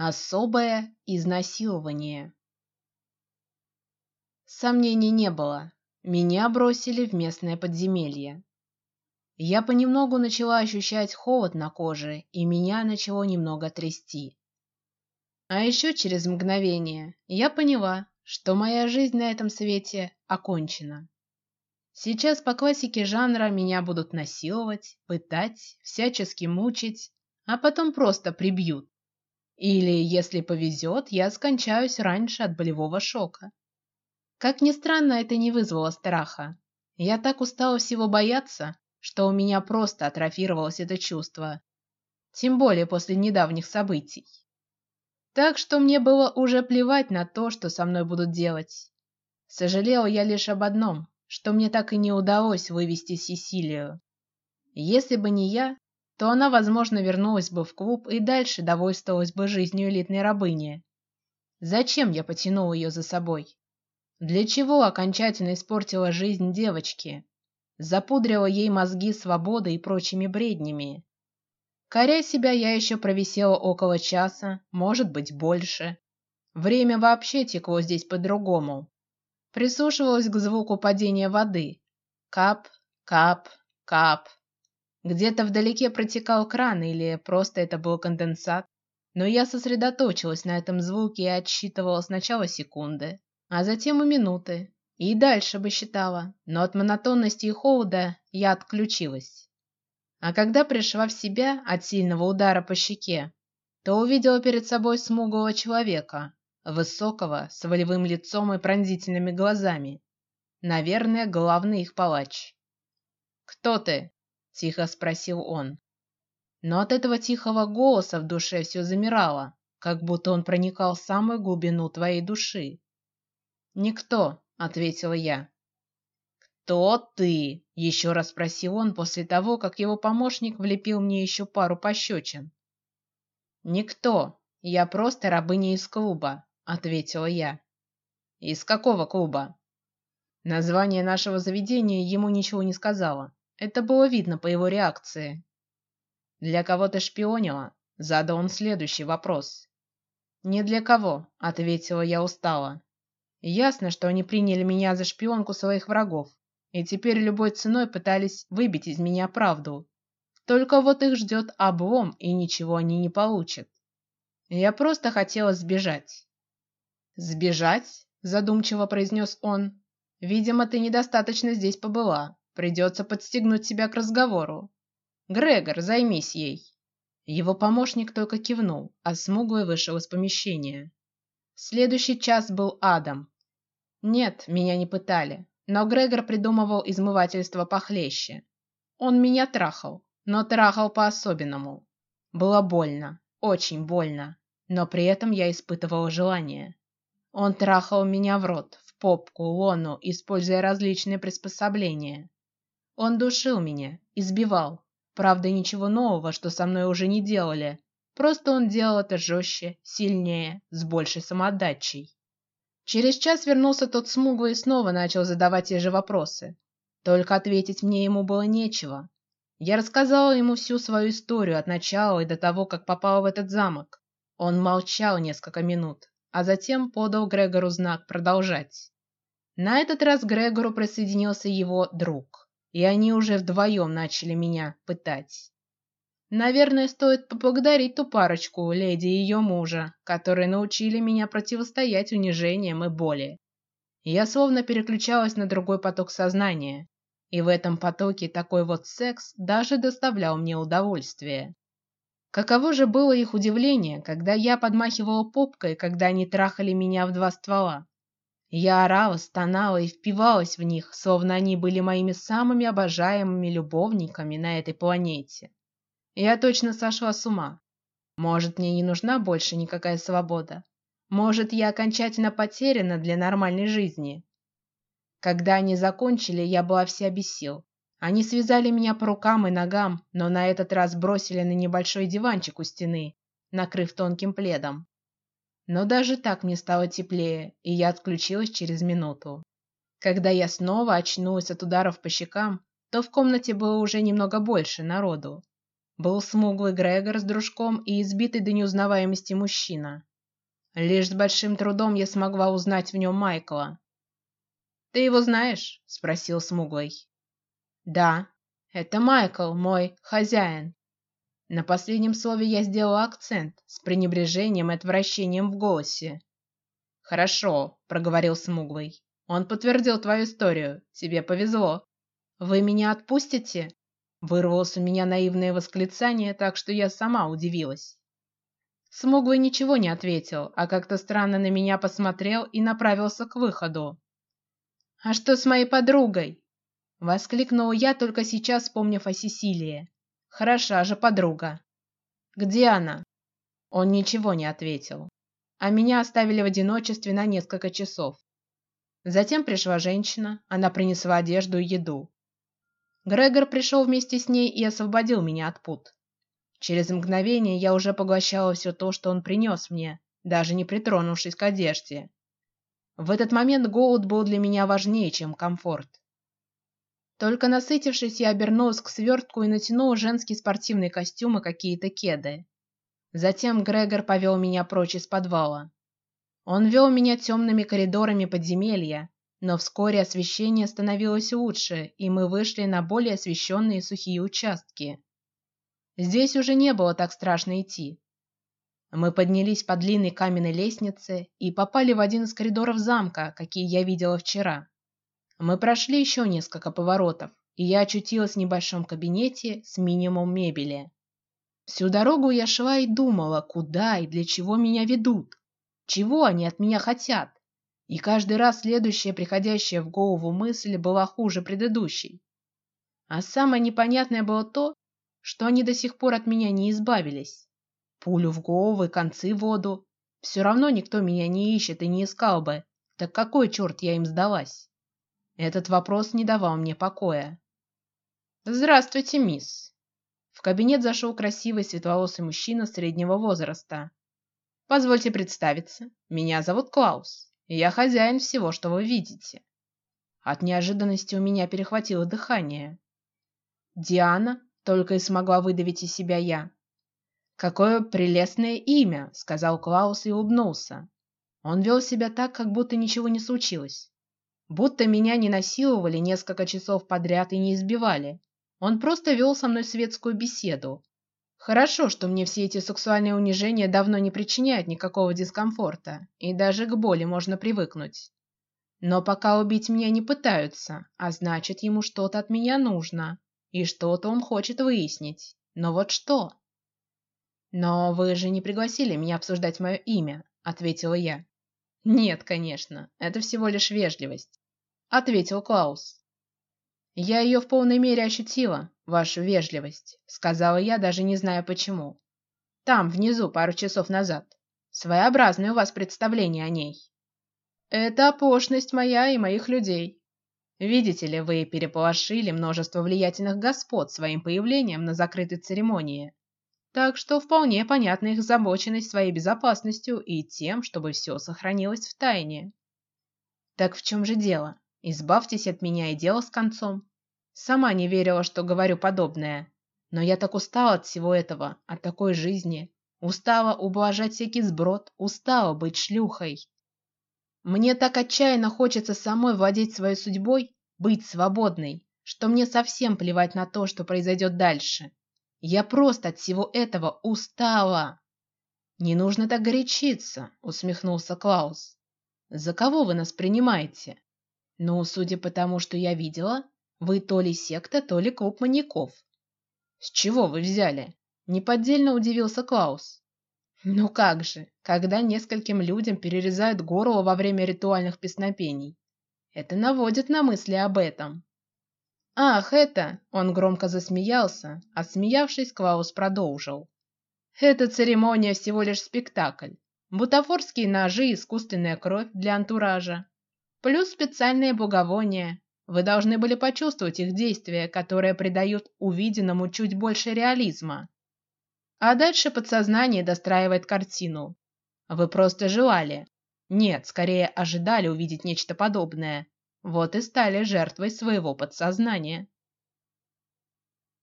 Особое изнасилование. Сомнений не было. Меня бросили в местное подземелье. Я понемногу начала ощущать холод на коже, и меня начало немного трясти. А еще через мгновение я поняла, что моя жизнь на этом свете окончена. Сейчас по классике жанра меня будут насиловать, пытать, всячески мучить, а потом просто прибьют. Или, если повезет, я скончаюсь раньше от болевого шока. Как ни странно, это не вызвало страха. Я так устала всего бояться, что у меня просто атрофировалось это чувство. Тем более после недавних событий. Так что мне было уже плевать на то, что со мной будут делать. Сожалела я лишь об одном, что мне так и не удалось вывести Сесилию. Если бы не я, то она, возможно, вернулась бы в клуб и дальше довольствовалась бы жизнью элитной рабыни. Зачем я потянул ее за собой? Для чего окончательно испортила жизнь девочки? Запудрила ей мозги свободой и прочими бреднями. Коря себя, я еще провисела около часа, может быть больше. Время вообще текло здесь по-другому. Прислушивалась к звуку падения воды. Кап, кап, кап. Где-то вдалеке протекал кран или просто это был конденсат, но я сосредоточилась на этом звуке и отсчитывала сначала секунды, а затем и минуты, и дальше бы считала, но от монотонности и холода я отключилась. А когда пришла в себя от сильного удара по щеке, то увидела перед собой смуглого человека, высокого, с волевым лицом и пронзительными глазами. Наверное, главный их палач. Кто ты? Тихо спросил он. Но от этого тихого голоса в душе все замирало, как будто он проникал в самую глубину твоей души. Никто, ответила я. Кто ты? Еще раз спросил он после того, как его помощник влепил мне еще пару пощечин. Никто. Я просто рабыня из клуба, ответила я. Из какого клуба? Название нашего заведения ему ничего не сказала. Это было видно по его реакции. Для кого ты шпионила? Задал он следующий вопрос. Не для кого, ответила я устало. Ясно, что они приняли меня за шпионку своих врагов, и теперь любой ценой пытались выбить из меня правду. Только вот их ждет облом, и ничего они не получат. Я просто хотела сбежать. Сбежать? Задумчиво произнес он. Видимо, ты недостаточно здесь побыла. Придется подстегнуть себя к разговору. Грегор, займись ей. Его помощник только кивнул, а смуглый вышел из помещения. Следующий час был адом. Нет, меня не пытали, но Грегор придумывал измывательство похлеще. Он меня трахал, но трахал по-особенному. Было больно, очень больно, но при этом я испытывала желание. Он трахал меня в рот, в попку, лону, используя различные приспособления. Он душил меня, избивал. Правда, ничего нового, что со мной уже не делали. Просто он делал это жестче, сильнее, с большей самоотдачей. Через час вернулся тот смуглый и снова начал задавать те же вопросы. Только ответить мне ему было нечего. Я рассказала ему всю свою историю от начала и до того, как попала в этот замок. Он молчал несколько минут, а затем подал Грегору знак продолжать. На этот раз Грегору присоединился его друг и они уже вдвоем начали меня пытать. Наверное, стоит поблагодарить ту парочку, леди и ее мужа, которые научили меня противостоять унижениям и боли. Я словно переключалась на другой поток сознания, и в этом потоке такой вот секс даже доставлял мне удовольствие. Каково же было их удивление, когда я подмахивала попкой, когда они трахали меня в два ствола. Я орала, стонала и впивалась в них, словно они были моими самыми обожаемыми любовниками на этой планете. Я точно сошла с ума. Может, мне не нужна больше никакая свобода. Может, я окончательно потеряна для нормальной жизни. Когда они закончили, я была вся без сил. Они связали меня по рукам и ногам, но на этот раз бросили на небольшой диванчик у стены, накрыв тонким пледом. Но даже так мне стало теплее, и я отключилась через минуту. Когда я снова очнулась от ударов по щекам, то в комнате было уже немного больше народу. был смуглый Грегор с дружком и избитый до неузнаваемости мужчина. Лишь с большим трудом я смогла узнать в нем Майкла. Ты его знаешь? – спросил смуглый. Да, это Майкл, мой хозяин. На последнем слове я сделала акцент с пренебрежением и отвращением в голосе. Хорошо, проговорил смуглый. Он подтвердил твою историю. Тебе повезло. Вы меня отпустите? Вырвалось у меня наивное восклицание, так что я сама удивилась. Смуглый ничего не ответил, а как-то странно на меня посмотрел и направился к выходу. А что с моей подругой? Воскликнула я только сейчас, вспомнив о Сесилии. Хороша же подруга. Где она? Он ничего не ответил, а меня оставили в одиночестве на несколько часов. Затем пришла женщина, она принесла одежду и еду. Грегор пришел вместе с ней и освободил меня от пут. Через мгновение я уже поглощала все то, что он принес мне, даже не притронувшись к одежде. В этот момент голод был для меня важнее, чем комфорт. Только насытившись, я обернулась к свертку и натянула женский спортивный костюм и какие-то кеды. Затем Грегор повел меня прочь из подвала. Он вел меня темными коридорами подземелья, но вскоре освещение становилось лучше, и мы вышли на более освещенные сухие участки. Здесь уже не было так страшно идти. Мы поднялись по длинной каменной лестнице и попали в один из коридоров замка, какие я видела вчера. Мы прошли еще несколько поворотов, и я очутилась в небольшом кабинете с минимум мебели. Всю дорогу я шла и думала, куда и для чего меня ведут, чего они от меня хотят. И каждый раз следующая приходящая в голову мысль была хуже предыдущей. А самое непонятное было то, что они до сих пор от меня не избавились. Пулю в голову концы в воду. Все равно никто меня не ищет и не искал бы. Так какой черт я им сдалась? Этот вопрос не давал мне покоя. Здравствуйте, мисс. В кабинет зашел красивый светловолосый мужчина среднего возраста. Позвольте представиться. Меня зовут Клаус. Я хозяин всего, что вы видите. От неожиданности у меня перехватило дыхание. Диана только и смогла выдавить из себя я. Какое прелестное имя, сказал Клаус и улыбнулся. Он вел себя так, как будто ничего не случилось, будто меня не насиловали несколько часов подряд и не избивали. Он просто вел со мной светскую беседу, Хорошо, что мне все эти сексуальные унижения давно не причиняют никакого дискомфорта, и даже к боли можно привыкнуть. Но пока убить меня не пытаются, а значит ему что-то от меня нужно, и что-то он хочет выяснить. Но вот что? Но вы же не пригласили меня обсуждать мое имя, ответила я. Нет, конечно, это всего лишь вежливость, ответил Клаус. Я ее в полной мере ощутила, вашу вежливость, сказала я, даже не зная почему. Там внизу пару часов назад. Своеобразное у вас представление о ней. Это оплошность моя и моих людей. Видите ли, вы переполошили множество влиятельных господ своим появлением на закрытой церемонии, так что вполне понятна их озабоченность своей безопасностью и тем, чтобы все сохранилось в тайне. Так в чем же дело? Избавьтесь от меня и дело с концом. Сама не верила, что говорю подобное, но я так устала от всего этого, от такой жизни, устала ублажать всякий сброд, устала быть шлюхой. Мне так отчаянно хочется самой владеть своей судьбой, быть свободной, что мне совсем плевать на то, что произойдет дальше. Я просто от всего этого устала. Не нужно так горячиться, усмехнулся Клаус. За кого вы нас принимаете? Ну, судя по тому, что я видела, вы то ли секта, то ли клуб маньяков. С чего вы взяли? Неподдельно удивился Клаус. Ну как же, когда нескольким людям перерезают горло во время ритуальных песнопений, это наводит на мысли об этом. Ах, это! Он громко засмеялся, а смеявшись, Клаус продолжил. Эта церемония всего лишь спектакль. Бутафорские ножи, искусственная кровь для антуража, плюс специальные благовония, вы должны были почувствовать их действия, которые придают увиденному чуть больше реализма. А дальше подсознание достраивает картину. Вы просто желали, нет, скорее ожидали увидеть нечто подобное. Вот и стали жертвой своего подсознания.